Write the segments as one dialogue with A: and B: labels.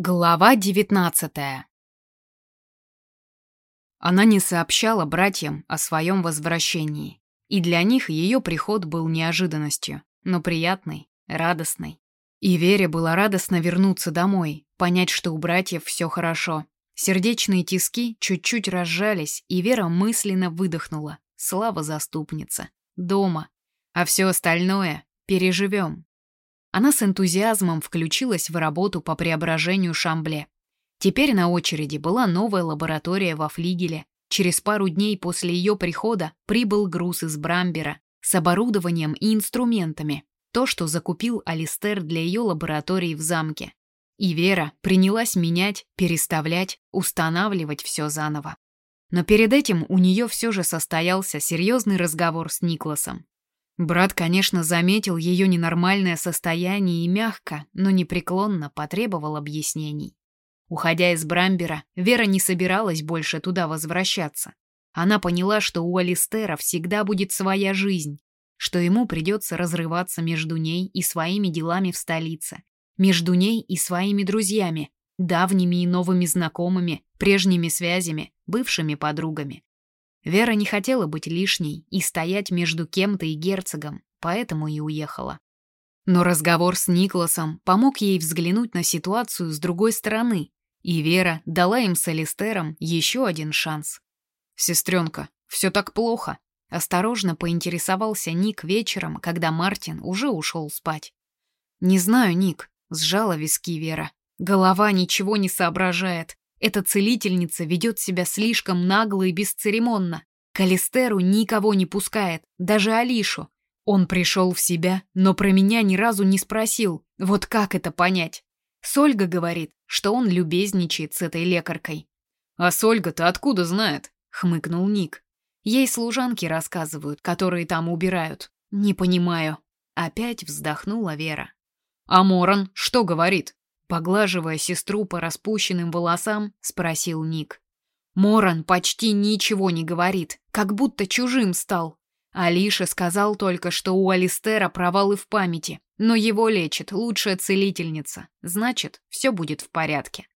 A: Глава девятнадцатая Она не сообщала братьям о своем возвращении, и для них ее приход был неожиданностью, но приятной, радостной. И Вере было радостно вернуться домой, понять, что у братьев все хорошо. Сердечные тиски чуть-чуть разжались, и Вера мысленно выдохнула. Слава заступница. Дома. А все остальное переживем. Она с энтузиазмом включилась в работу по преображению Шамбле. Теперь на очереди была новая лаборатория во флигеле. Через пару дней после ее прихода прибыл груз из Брамбера с оборудованием и инструментами. То, что закупил Алистер для ее лаборатории в замке. И Вера принялась менять, переставлять, устанавливать все заново. Но перед этим у нее все же состоялся серьезный разговор с Никласом. Брат, конечно, заметил ее ненормальное состояние и мягко, но непреклонно потребовал объяснений. Уходя из Брамбера, Вера не собиралась больше туда возвращаться. Она поняла, что у Алистера всегда будет своя жизнь, что ему придется разрываться между ней и своими делами в столице, между ней и своими друзьями, давними и новыми знакомыми, прежними связями, бывшими подругами. Вера не хотела быть лишней и стоять между кем-то и герцогом, поэтому и уехала. Но разговор с Никласом помог ей взглянуть на ситуацию с другой стороны, и Вера дала им с Алистером еще один шанс. «Сестренка, все так плохо», — осторожно поинтересовался Ник вечером, когда Мартин уже ушел спать. «Не знаю, Ник», — сжала виски Вера. «Голова ничего не соображает. Эта целительница ведет себя слишком нагло и бесцеремонно. Калистеру никого не пускает, даже Алишу. Он пришел в себя, но про меня ни разу не спросил. Вот как это понять? Сольга говорит, что он любезничает с этой лекаркой. «А Сольга-то откуда знает?» — хмыкнул Ник. Ей служанки рассказывают, которые там убирают. Не понимаю. Опять вздохнула Вера. А Моран что говорит? Поглаживая сестру по распущенным волосам, спросил Ник. Моран почти ничего не говорит, как будто чужим стал. Алиша сказал только, что у Алистера провалы в памяти, но его лечит лучшая целительница. Значит, все будет в порядке.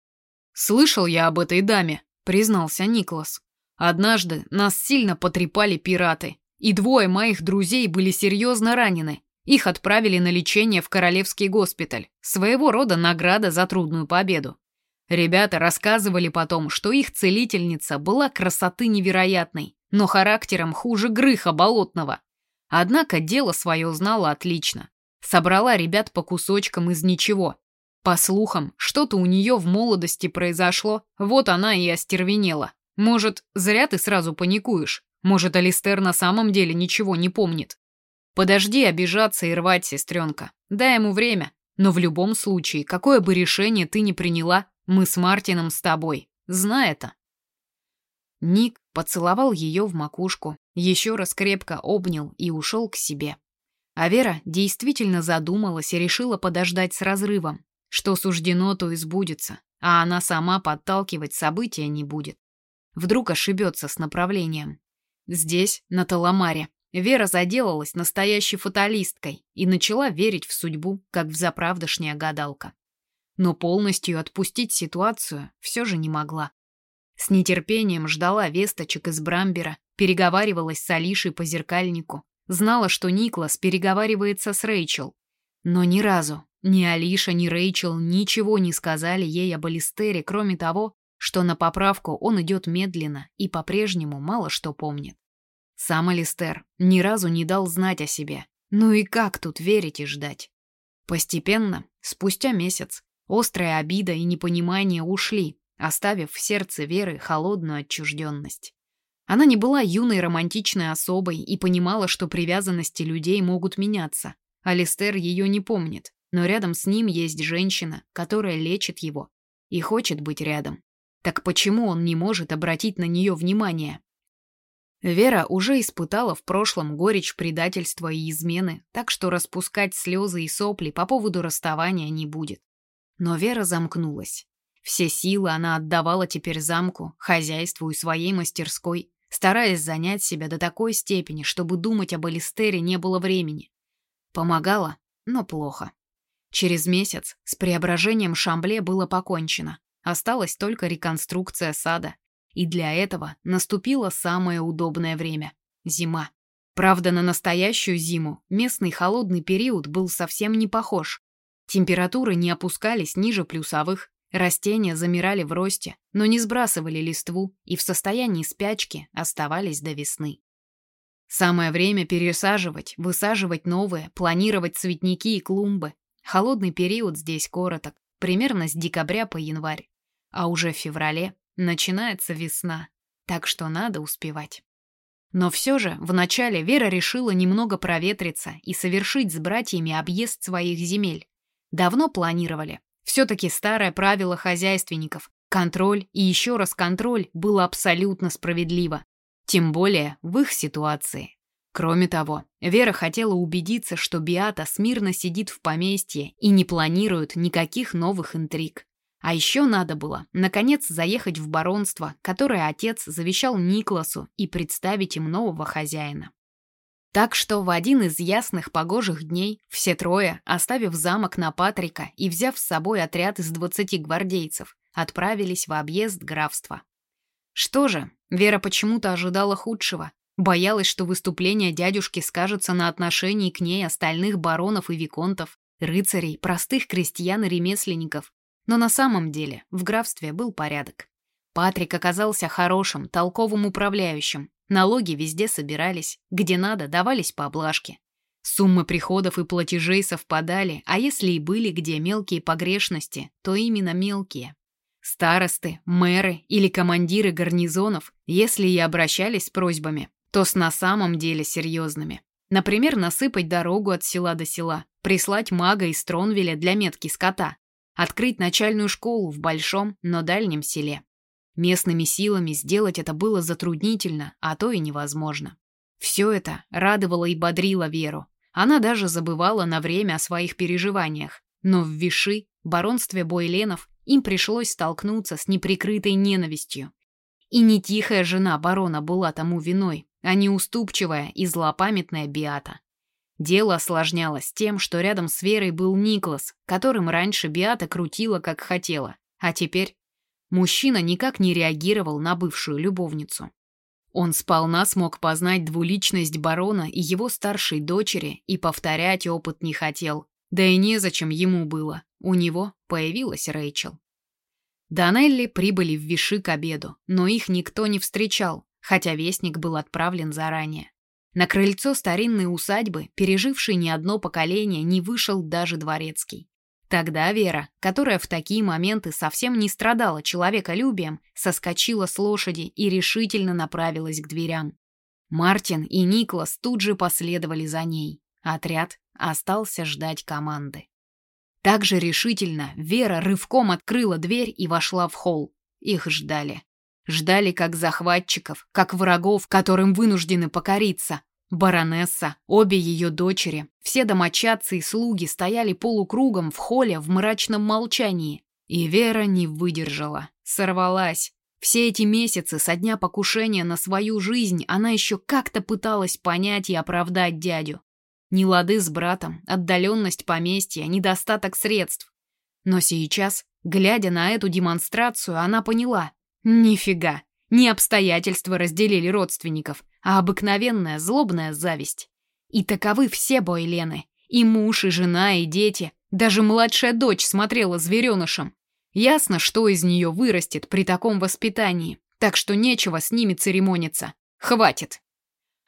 A: Слышал я об этой даме, признался Никлас. Однажды нас сильно потрепали пираты, и двое моих друзей были серьезно ранены. Их отправили на лечение в Королевский госпиталь, своего рода награда за трудную победу. Ребята рассказывали потом, что их целительница была красоты невероятной, но характером хуже Грыха Болотного. Однако дело свое знала отлично. Собрала ребят по кусочкам из ничего. По слухам, что-то у нее в молодости произошло, вот она и остервенела. Может, зря ты сразу паникуешь? Может, Алистер на самом деле ничего не помнит? Подожди обижаться и рвать, сестренка. Дай ему время. Но в любом случае, какое бы решение ты ни приняла, мы с Мартином с тобой. Знай это. Ник поцеловал ее в макушку, еще раз крепко обнял и ушел к себе. А Вера действительно задумалась и решила подождать с разрывом. Что суждено, то и сбудется, а она сама подталкивать события не будет. Вдруг ошибется с направлением. Здесь, на Таламаре, Вера заделалась настоящей фаталисткой и начала верить в судьбу, как в заправдошняя гадалка. Но полностью отпустить ситуацию все же не могла. С нетерпением ждала весточек из Брамбера, переговаривалась с Алишей по зеркальнику, знала, что Никлас переговаривается с Рэйчел. Но ни разу ни Алиша, ни Рэйчел ничего не сказали ей об Алистере, кроме того, что на поправку он идет медленно и по-прежнему мало что помнит. Сам Алистер ни разу не дал знать о себе. Ну и как тут верить и ждать? Постепенно, спустя месяц, острая обида и непонимание ушли, оставив в сердце Веры холодную отчужденность. Она не была юной романтичной особой и понимала, что привязанности людей могут меняться. Алистер ее не помнит, но рядом с ним есть женщина, которая лечит его и хочет быть рядом. Так почему он не может обратить на нее внимание? Вера уже испытала в прошлом горечь предательства и измены, так что распускать слезы и сопли по поводу расставания не будет. Но Вера замкнулась. Все силы она отдавала теперь замку, хозяйству и своей мастерской, стараясь занять себя до такой степени, чтобы думать об Элистере не было времени. Помогала, но плохо. Через месяц с преображением Шамбле было покончено. Осталась только реконструкция сада. И для этого наступило самое удобное время – зима. Правда, на настоящую зиму местный холодный период был совсем не похож. Температуры не опускались ниже плюсовых, растения замирали в росте, но не сбрасывали листву и в состоянии спячки оставались до весны. Самое время пересаживать, высаживать новые, планировать цветники и клумбы. Холодный период здесь короток, примерно с декабря по январь. А уже в феврале начинается весна, так что надо успевать. Но все же вначале Вера решила немного проветриться и совершить с братьями объезд своих земель. Давно планировали. Все-таки старое правило хозяйственников. Контроль и еще раз контроль было абсолютно справедливо. Тем более в их ситуации. Кроме того, Вера хотела убедиться, что Биата смирно сидит в поместье и не планирует никаких новых интриг. А еще надо было, наконец, заехать в баронство, которое отец завещал Никласу, и представить им нового хозяина. Так что в один из ясных погожих дней все трое, оставив замок на Патрика и взяв с собой отряд из двадцати гвардейцев, отправились в объезд графства. Что же, Вера почему-то ожидала худшего. Боялась, что выступление дядюшки скажется на отношении к ней остальных баронов и виконтов, рыцарей, простых крестьян и ремесленников, но на самом деле в графстве был порядок. Патрик оказался хорошим, толковым управляющим. Налоги везде собирались, где надо, давались поблажки. Суммы приходов и платежей совпадали, а если и были где мелкие погрешности, то именно мелкие. Старосты, мэры или командиры гарнизонов, если и обращались с просьбами, то с на самом деле серьезными. Например, насыпать дорогу от села до села, прислать мага из Тронвеля для метки скота, открыть начальную школу в большом, но дальнем селе. Местными силами сделать это было затруднительно, а то и невозможно. Все это радовало и бодрило Веру. Она даже забывала на время о своих переживаниях. Но в Виши, баронстве Бойленов, им пришлось столкнуться с неприкрытой ненавистью. И не тихая жена барона была тому виной, а не уступчивая и злопамятная Биата. Дело осложнялось тем, что рядом с Верой был Никлас, которым раньше Биата крутила как хотела, а теперь мужчина никак не реагировал на бывшую любовницу. Он сполна смог познать двуличность барона и его старшей дочери и повторять опыт не хотел. Да и незачем ему было. У него появилась Рэйчел. Данелли прибыли в Виши к обеду, но их никто не встречал, хотя вестник был отправлен заранее. На крыльцо старинной усадьбы, пережившей не одно поколение, не вышел даже дворецкий. Тогда Вера, которая в такие моменты совсем не страдала человеколюбием, соскочила с лошади и решительно направилась к дверям. Мартин и Никлас тут же последовали за ней. Отряд остался ждать команды. Так же решительно Вера рывком открыла дверь и вошла в холл. Их ждали. Ждали как захватчиков, как врагов, которым вынуждены покориться. Баронесса, обе ее дочери, все домочадцы и слуги стояли полукругом в холле в мрачном молчании. И Вера не выдержала, сорвалась. Все эти месяцы со дня покушения на свою жизнь она еще как-то пыталась понять и оправдать дядю. Нелады с братом, отдаленность поместья, недостаток средств. Но сейчас, глядя на эту демонстрацию, она поняла, Нифига. Не обстоятельства разделили родственников, а обыкновенная злобная зависть. И таковы все бойлены. И муж, и жена, и дети. Даже младшая дочь смотрела зверенышем. Ясно, что из нее вырастет при таком воспитании. Так что нечего с ними церемониться. Хватит.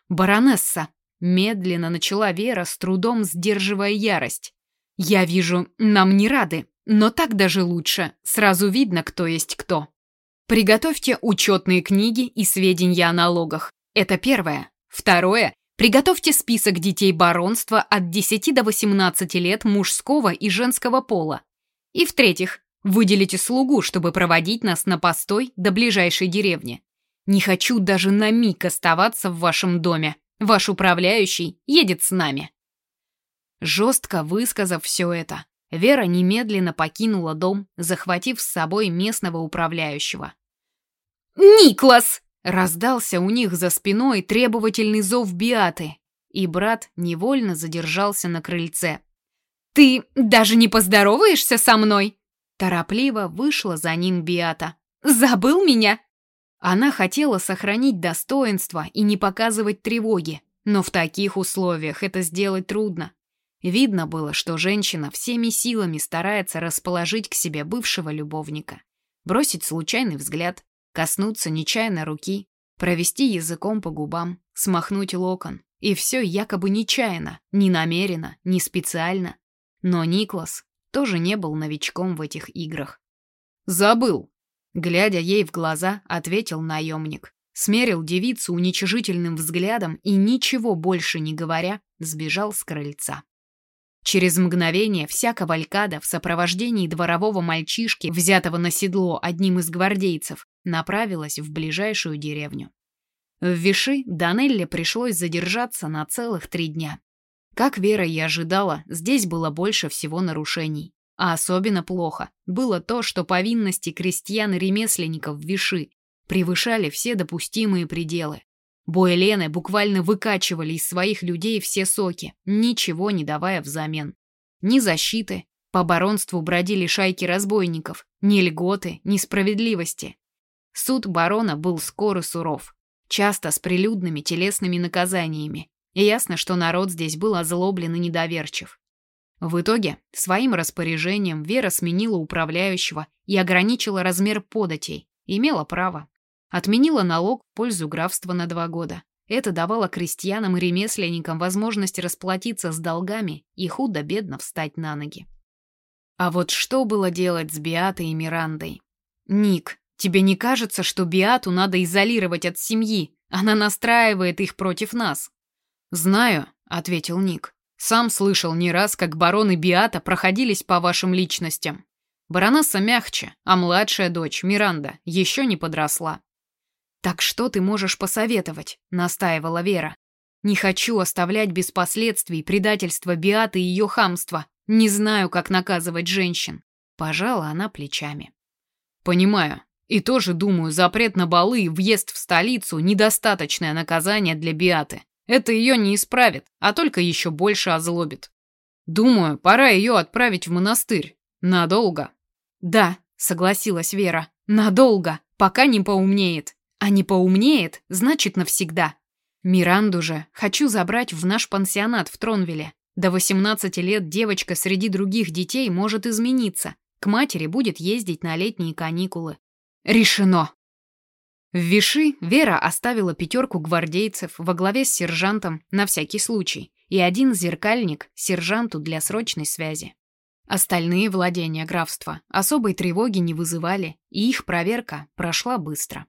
A: Баронесса. Медленно начала Вера, с трудом сдерживая ярость. Я вижу, нам не рады, но так даже лучше. Сразу видно, кто есть кто. Приготовьте учетные книги и сведения о налогах. Это первое. Второе. Приготовьте список детей баронства от 10 до 18 лет мужского и женского пола. И в-третьих, выделите слугу, чтобы проводить нас на постой до ближайшей деревни. Не хочу даже на миг оставаться в вашем доме. Ваш управляющий едет с нами. Жестко высказав все это, Вера немедленно покинула дом, захватив с собой местного управляющего. «Никлас!» — раздался у них за спиной требовательный зов Биаты, и брат невольно задержался на крыльце. Ты даже не поздороваешься со мной?» Торопливо вышла за ним Биата. «Забыл меня?» Она хотела сохранить достоинство и не показывать тревоги, но в таких условиях это сделать трудно. Видно было, что женщина всеми силами старается расположить к себе бывшего любовника. Бросить случайный взгляд, коснуться нечаянно руки, провести языком по губам, смахнуть локон. И все якобы нечаянно, не намеренно, не специально. Но Никлас тоже не был новичком в этих играх. «Забыл!» Глядя ей в глаза, ответил наемник. Смерил девицу уничижительным взглядом и, ничего больше не говоря, сбежал с крыльца. Через мгновение вся кавалькада в сопровождении дворового мальчишки, взятого на седло одним из гвардейцев, направилась в ближайшую деревню. В Виши Данелле пришлось задержаться на целых три дня. Как Вера и ожидала, здесь было больше всего нарушений. А особенно плохо было то, что повинности крестьян и ремесленников в Виши превышали все допустимые пределы. Боэлены буквально выкачивали из своих людей все соки, ничего не давая взамен. Ни защиты, по баронству бродили шайки разбойников, ни льготы, ни справедливости. Суд барона был скор и суров, часто с прилюдными телесными наказаниями, и ясно, что народ здесь был озлоблен и недоверчив. В итоге, своим распоряжением Вера сменила управляющего и ограничила размер податей, имела право. Отменила налог в пользу графства на два года. Это давало крестьянам и ремесленникам возможность расплатиться с долгами и худо-бедно встать на ноги. А вот что было делать с Биатой и Мирандой? Ник, тебе не кажется, что Биату надо изолировать от семьи? Она настраивает их против нас. «Знаю», — ответил Ник. «Сам слышал не раз, как барон и Биата проходились по вашим личностям. Баронесса мягче, а младшая дочь, Миранда, еще не подросла». «Так что ты можешь посоветовать?» — настаивала Вера. «Не хочу оставлять без последствий предательство Биаты и ее хамство. Не знаю, как наказывать женщин». Пожала она плечами. «Понимаю. И тоже думаю, запрет на балы и въезд в столицу – недостаточное наказание для Биаты. Это ее не исправит, а только еще больше озлобит. Думаю, пора ее отправить в монастырь. Надолго. Да, согласилась Вера. Надолго, пока не поумнеет. А не поумнеет, значит навсегда. Миранду же хочу забрать в наш пансионат в Тронвилле. До 18 лет девочка среди других детей может измениться. К матери будет ездить на летние каникулы. Решено. В Виши Вера оставила пятерку гвардейцев во главе с сержантом на всякий случай и один зеркальник сержанту для срочной связи. Остальные владения графства особой тревоги не вызывали, и их проверка прошла быстро.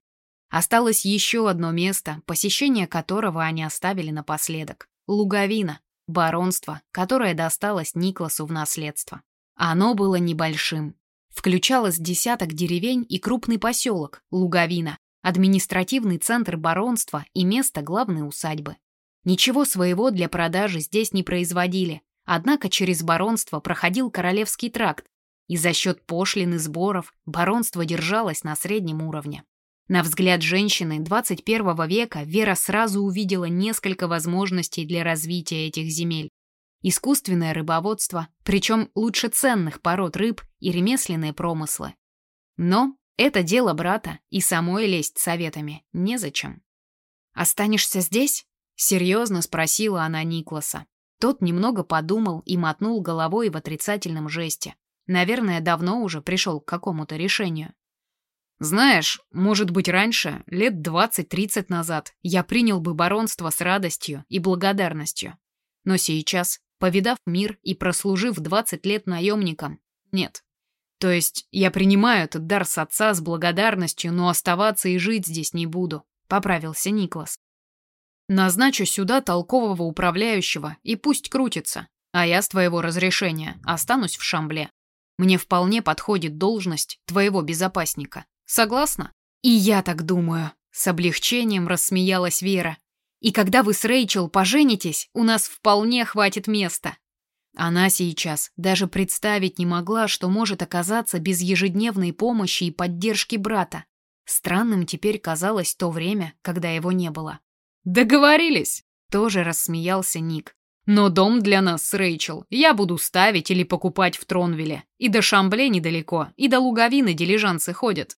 A: Осталось еще одно место, посещение которого они оставили напоследок – Луговина, баронство, которое досталось Никласу в наследство. Оно было небольшим. Включалось десяток деревень и крупный поселок – Луговина, административный центр баронства и место главной усадьбы. Ничего своего для продажи здесь не производили, однако через баронство проходил Королевский тракт, и за счет пошлин и сборов баронство держалось на среднем уровне. На взгляд женщины 21 века Вера сразу увидела несколько возможностей для развития этих земель. Искусственное рыбоводство, причем лучше ценных пород рыб и ремесленные промыслы. Но это дело брата, и самой лезть советами незачем. «Останешься здесь?» — серьезно спросила она Никласа. Тот немного подумал и мотнул головой в отрицательном жесте. Наверное, давно уже пришел к какому-то решению. «Знаешь, может быть, раньше, лет двадцать-тридцать назад, я принял бы баронство с радостью и благодарностью. Но сейчас, повидав мир и прослужив двадцать лет наемником, нет, то есть я принимаю этот дар с отца с благодарностью, но оставаться и жить здесь не буду, поправился Никлас. Назначу сюда толкового управляющего и пусть крутится, а я с твоего разрешения останусь в Шамбле. Мне вполне подходит должность твоего безопасника. Согласна? И я так думаю, с облегчением рассмеялась Вера. И когда вы с Рэйчел поженитесь, у нас вполне хватит места. Она сейчас даже представить не могла, что может оказаться без ежедневной помощи и поддержки брата. Странным теперь казалось то время, когда его не было. «Договорились!» — тоже рассмеялся Ник. Но дом для нас с Рэйчел я буду ставить или покупать в Тронвилле. И до Шамбле недалеко, и до Луговины дилижансы ходят.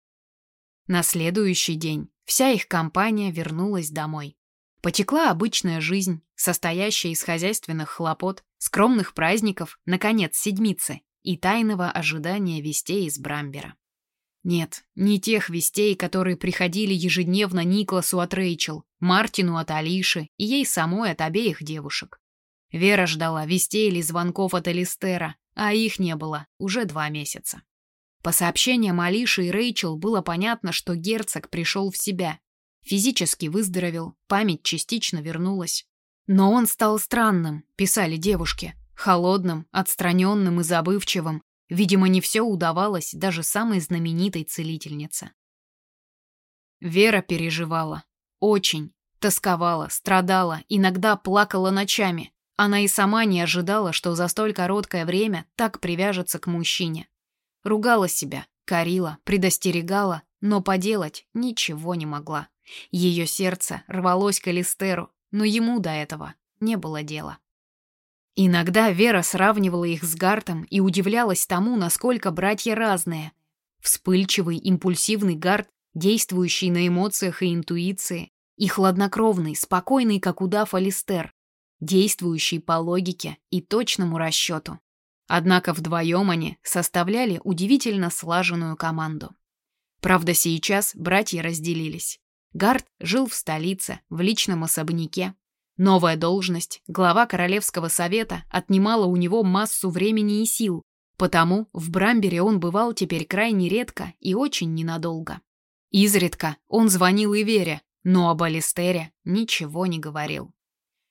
A: На следующий день вся их компания вернулась домой. Потекла обычная жизнь, состоящая из хозяйственных хлопот, скромных праздников, наконец, седмицы и тайного ожидания вестей из Брамбера. Нет, не тех вестей, которые приходили ежедневно Никласу от Рэйчел, Мартину от Алиши и ей самой от обеих девушек. Вера ждала вестей или звонков от Элистера, а их не было уже два месяца. По сообщениям Алиши и Рэйчел было понятно, что герцог пришел в себя. Физически выздоровел, память частично вернулась. Но он стал странным, писали девушки, холодным, отстраненным и забывчивым. Видимо, не все удавалось даже самой знаменитой целительнице. Вера переживала. Очень. Тосковала, страдала, иногда плакала ночами. Она и сама не ожидала, что за столь короткое время так привяжется к мужчине. Ругала себя, корила, предостерегала, но поделать ничего не могла. Ее сердце рвалось к Элистеру, но ему до этого не было дела. Иногда Вера сравнивала их с Гартом и удивлялась тому, насколько братья разные. Вспыльчивый, импульсивный Гарт, действующий на эмоциях и интуиции, и хладнокровный, спокойный, как удав Алистер, действующий по логике и точному расчету. Однако вдвоем они составляли удивительно слаженную команду. Правда, сейчас братья разделились. Гард жил в столице, в личном особняке. Новая должность, глава Королевского совета, отнимала у него массу времени и сил, потому в Брамбере он бывал теперь крайне редко и очень ненадолго. Изредка он звонил и Вере, но об Алистере ничего не говорил.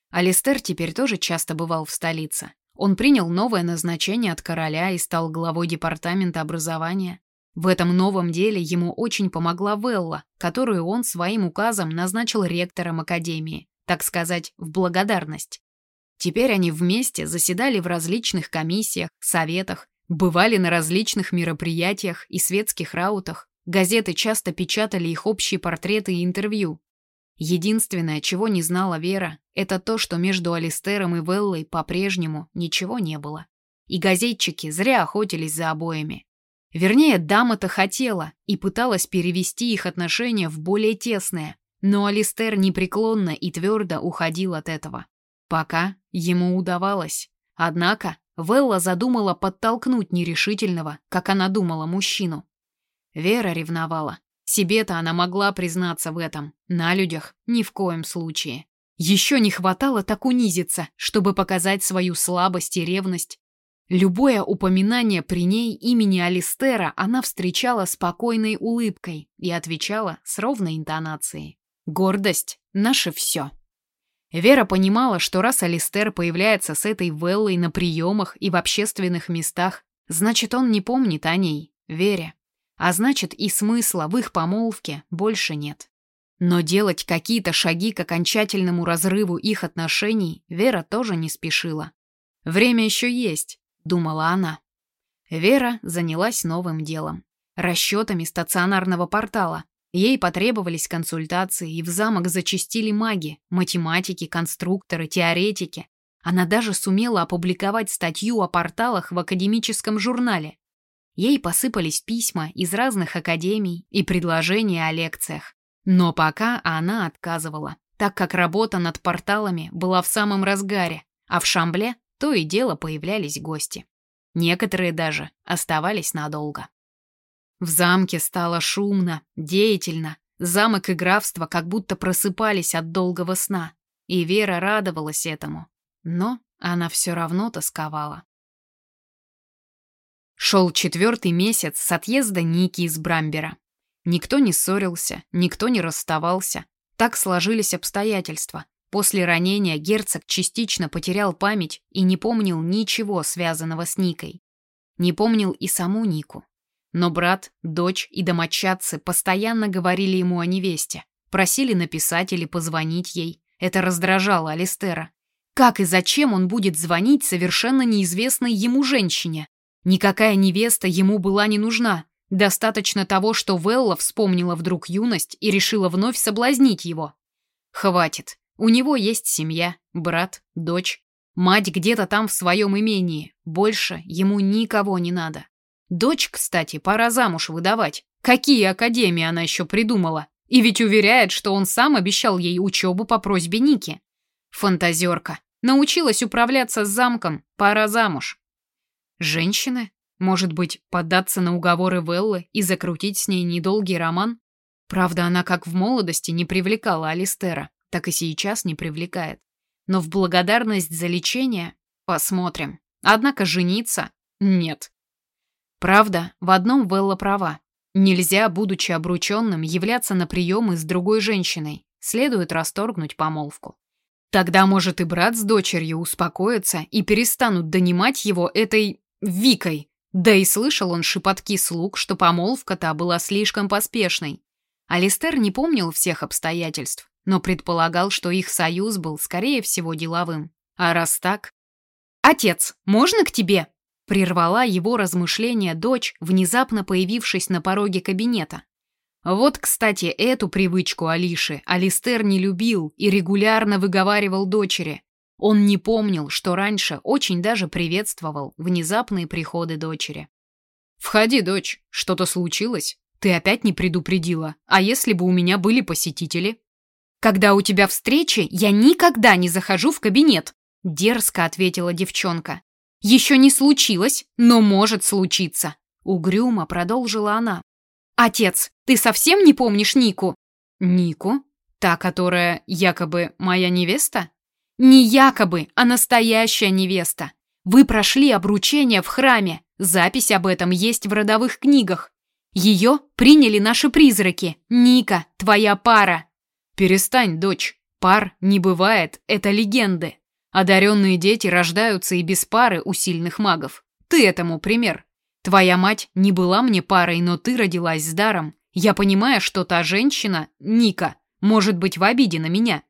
A: Алистер теперь тоже часто бывал в столице. Он принял новое назначение от короля и стал главой департамента образования. В этом новом деле ему очень помогла Велла, которую он своим указом назначил ректором академии, так сказать, в благодарность. Теперь они вместе заседали в различных комиссиях, советах, бывали на различных мероприятиях и светских раутах. Газеты часто печатали их общие портреты и интервью. Единственное, чего не знала Вера, это то, что между Алистером и Веллой по-прежнему ничего не было. И газетчики зря охотились за обоими. Вернее, дама-то хотела и пыталась перевести их отношения в более тесные, но Алистер непреклонно и твердо уходил от этого. Пока ему удавалось. Однако Велла задумала подтолкнуть нерешительного, как она думала, мужчину. Вера ревновала. Себе-то она могла признаться в этом, на людях ни в коем случае. Еще не хватало так унизиться, чтобы показать свою слабость и ревность. Любое упоминание при ней имени Алистера она встречала спокойной улыбкой и отвечала с ровной интонацией. Гордость — наше все. Вера понимала, что раз Алистер появляется с этой Веллой на приемах и в общественных местах, значит, он не помнит о ней, Вере. А значит, и смысла в их помолвке больше нет. Но делать какие-то шаги к окончательному разрыву их отношений Вера тоже не спешила. «Время еще есть», — думала она. Вера занялась новым делом. Расчетами стационарного портала. Ей потребовались консультации, и в замок зачастили маги, математики, конструкторы, теоретики. Она даже сумела опубликовать статью о порталах в академическом журнале. Ей посыпались письма из разных академий и предложения о лекциях. Но пока она отказывала, так как работа над порталами была в самом разгаре, а в Шамбле то и дело появлялись гости. Некоторые даже оставались надолго. В замке стало шумно, деятельно. Замок и графство как будто просыпались от долгого сна. И Вера радовалась этому. Но она все равно тосковала. Шел четвертый месяц с отъезда Ники из Брамбера. Никто не ссорился, никто не расставался. Так сложились обстоятельства. После ранения герцог частично потерял память и не помнил ничего, связанного с Никой. Не помнил и саму Нику. Но брат, дочь и домочадцы постоянно говорили ему о невесте, просили написать или позвонить ей. Это раздражало Алистера. Как и зачем он будет звонить совершенно неизвестной ему женщине? Никакая невеста ему была не нужна. Достаточно того, что Велла вспомнила вдруг юность и решила вновь соблазнить его. Хватит. У него есть семья, брат, дочь. Мать где-то там в своем имении. Больше ему никого не надо. Дочь, кстати, пора замуж выдавать. Какие академии она еще придумала? И ведь уверяет, что он сам обещал ей учебу по просьбе Ники. Фантазерка. Научилась управляться с замком. Пора замуж. Женщины? Может быть, поддаться на уговоры Веллы и закрутить с ней недолгий роман? Правда, она как в молодости не привлекала Алистера, так и сейчас не привлекает. Но в благодарность за лечение посмотрим. Однако жениться нет. Правда, в одном Велла права. Нельзя, будучи обрученным, являться на приемы с другой женщиной. Следует расторгнуть помолвку. Тогда, может, и брат с дочерью успокоятся и перестанут донимать его этой Викой. Да и слышал он шепотки слуг, что помолвка-то была слишком поспешной. Алистер не помнил всех обстоятельств, но предполагал, что их союз был, скорее всего, деловым. А раз так... «Отец, можно к тебе?» Прервала его размышления дочь, внезапно появившись на пороге кабинета. Вот, кстати, эту привычку Алиши Алистер не любил и регулярно выговаривал дочери. Он не помнил, что раньше очень даже приветствовал внезапные приходы дочери. «Входи, дочь, что-то случилось? Ты опять не предупредила. А если бы у меня были посетители?» «Когда у тебя встречи, я никогда не захожу в кабинет», — дерзко ответила девчонка. «Еще не случилось, но может случиться», — угрюмо продолжила она. «Отец, ты совсем не помнишь Нику?» «Нику? Та, которая якобы моя невеста?» «Не якобы, а настоящая невеста. Вы прошли обручение в храме. Запись об этом есть в родовых книгах. Ее приняли наши призраки. Ника, твоя пара». «Перестань, дочь. Пар не бывает, это легенды. Одаренные дети рождаются и без пары у сильных магов. Ты этому пример. Твоя мать не была мне парой, но ты родилась с даром. Я понимаю, что та женщина, Ника, может быть в обиде на меня.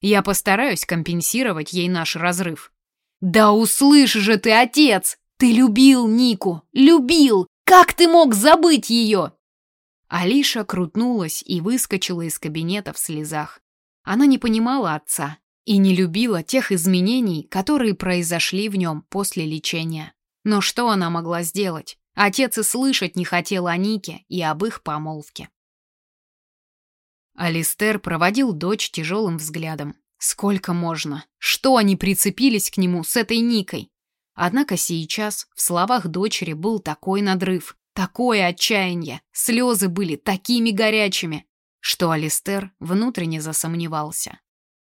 A: Я постараюсь компенсировать ей наш разрыв. Да услышь же ты, отец! Ты любил Нику, любил! Как ты мог забыть ее? Алиша крутнулась и выскочила из кабинета в слезах. Она не понимала отца, и не любила тех изменений, которые произошли в нем после лечения. Но что она могла сделать? Отец и слышать не хотел о Нике и об их помолвке. Алистер проводил дочь тяжелым взглядом. Сколько можно? Что они прицепились к нему с этой Никой? Однако сейчас в словах дочери был такой надрыв, такое отчаяние, слезы были такими горячими, что Алистер внутренне засомневался.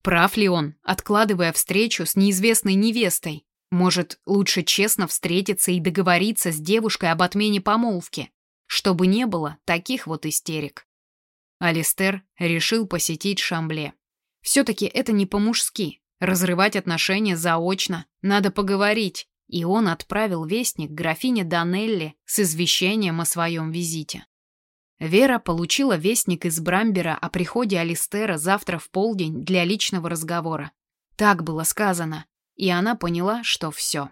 A: Прав ли он, откладывая встречу с неизвестной невестой? Может, лучше честно встретиться и договориться с девушкой об отмене помолвки, чтобы не было таких вот истерик. Алистер решил посетить Шамбле. Все-таки это не по-мужски. Разрывать отношения заочно, надо поговорить. И он отправил вестник графине Данелли с извещением о своем визите. Вера получила вестник из Брамбера о приходе Алистера завтра в полдень для личного разговора. Так было сказано, и она поняла, что все.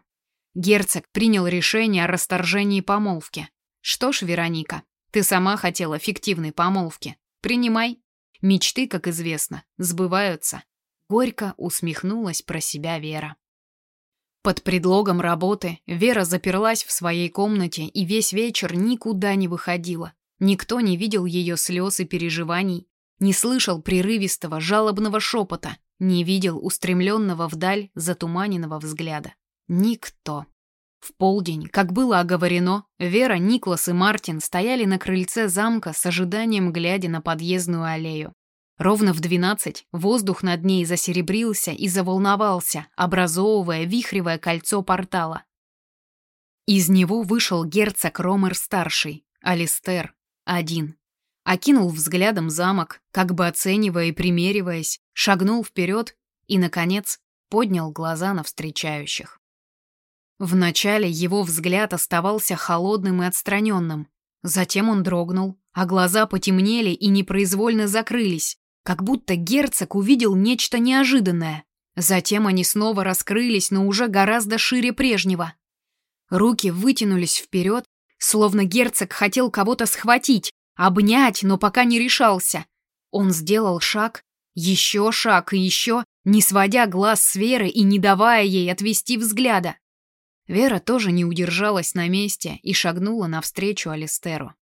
A: Герцог принял решение о расторжении помолвки. Что ж, Вероника, ты сама хотела фиктивной помолвки. Принимай. Мечты, как известно, сбываются. Горько усмехнулась про себя Вера. Под предлогом работы Вера заперлась в своей комнате и весь вечер никуда не выходила. Никто не видел ее слез и переживаний, не слышал прерывистого жалобного шепота, не видел устремленного вдаль затуманенного взгляда. Никто. В полдень, как было оговорено, Вера, Никлас и Мартин стояли на крыльце замка с ожиданием, глядя на подъездную аллею. Ровно в двенадцать воздух над ней засеребрился и заволновался, образовывая вихревое кольцо портала. Из него вышел герцог Ромер-старший, Алистер, один. Окинул взглядом замок, как бы оценивая и примериваясь, шагнул вперед и, наконец, поднял глаза на встречающих. Вначале его взгляд оставался холодным и отстраненным. Затем он дрогнул, а глаза потемнели и непроизвольно закрылись, как будто герцог увидел нечто неожиданное. Затем они снова раскрылись, но уже гораздо шире прежнего. Руки вытянулись вперед, Словно герцог хотел кого-то схватить, обнять, но пока не решался. Он сделал шаг, еще шаг и еще, не сводя глаз с Веры и не давая ей отвести взгляда. Вера тоже не удержалась на месте и шагнула навстречу Алистеру.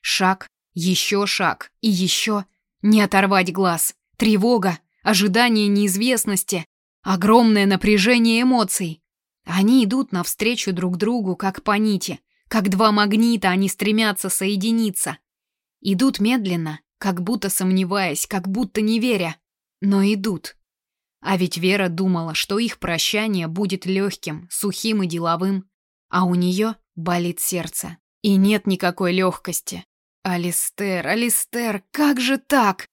A: Шаг, еще шаг и еще. Не оторвать глаз. Тревога, ожидание неизвестности, огромное напряжение эмоций. Они идут навстречу друг другу, как по нити. Как два магнита они стремятся соединиться. Идут медленно, как будто сомневаясь, как будто не веря. Но идут. А ведь Вера думала, что их прощание будет легким, сухим и деловым. А у нее болит сердце. И нет никакой легкости. Алистер, Алистер, как же так?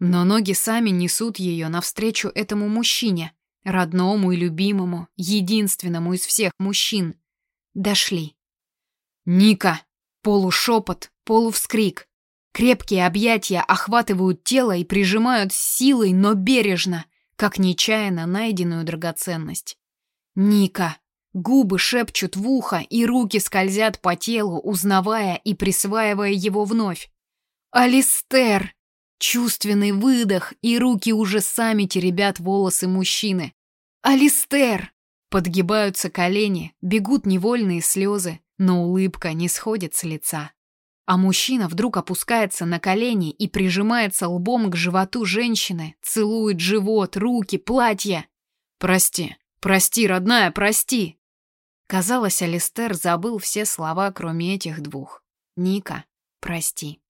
A: Но ноги сами несут ее навстречу этому мужчине, родному и любимому, единственному из всех мужчин. Дошли. Ника! Полушепот, полувскрик. Крепкие объятия охватывают тело и прижимают силой, но бережно, как нечаянно найденную драгоценность. Ника! Губы шепчут в ухо, и руки скользят по телу, узнавая и присваивая его вновь. «Алистер!» Чувственный выдох, и руки уже сами теребят волосы мужчины. «Алистер!» Подгибаются колени, бегут невольные слезы, но улыбка не сходит с лица. А мужчина вдруг опускается на колени и прижимается лбом к животу женщины, целует живот, руки, платье. «Прости, прости, родная, прости!» Казалось, Алистер забыл все слова, кроме этих двух. «Ника, прости».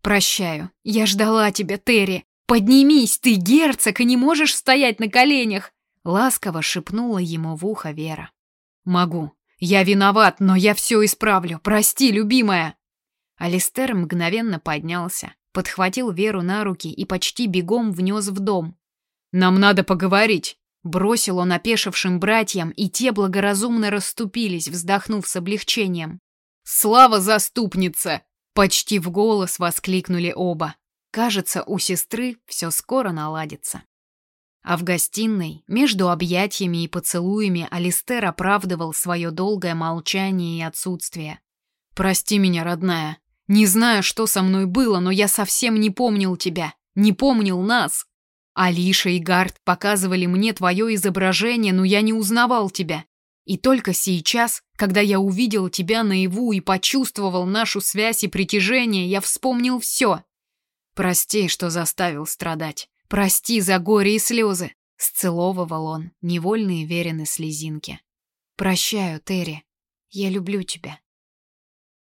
A: «Прощаю. Я ждала тебя, Терри. Поднимись, ты герцог и не можешь стоять на коленях!» Ласково шепнула ему в ухо Вера. «Могу. Я виноват, но я все исправлю. Прости, любимая!» Алистер мгновенно поднялся, подхватил Веру на руки и почти бегом внес в дом. «Нам надо поговорить!» Бросил он опешившим братьям, и те благоразумно расступились, вздохнув с облегчением. «Слава заступница!» Почти в голос воскликнули оба. Кажется, у сестры все скоро наладится. А в гостиной, между объятиями и поцелуями, Алистер оправдывал свое долгое молчание и отсутствие. «Прости меня, родная. Не знаю, что со мной было, но я совсем не помнил тебя, не помнил нас. Алиша и Гард показывали мне твое изображение, но я не узнавал тебя. И только сейчас, когда я увидел тебя наяву и почувствовал нашу связь и притяжение, я вспомнил все. Прости, что заставил страдать. Прости за горе и слезы. Сцеловывал он невольные верены слезинки. Прощаю, Терри. Я люблю тебя.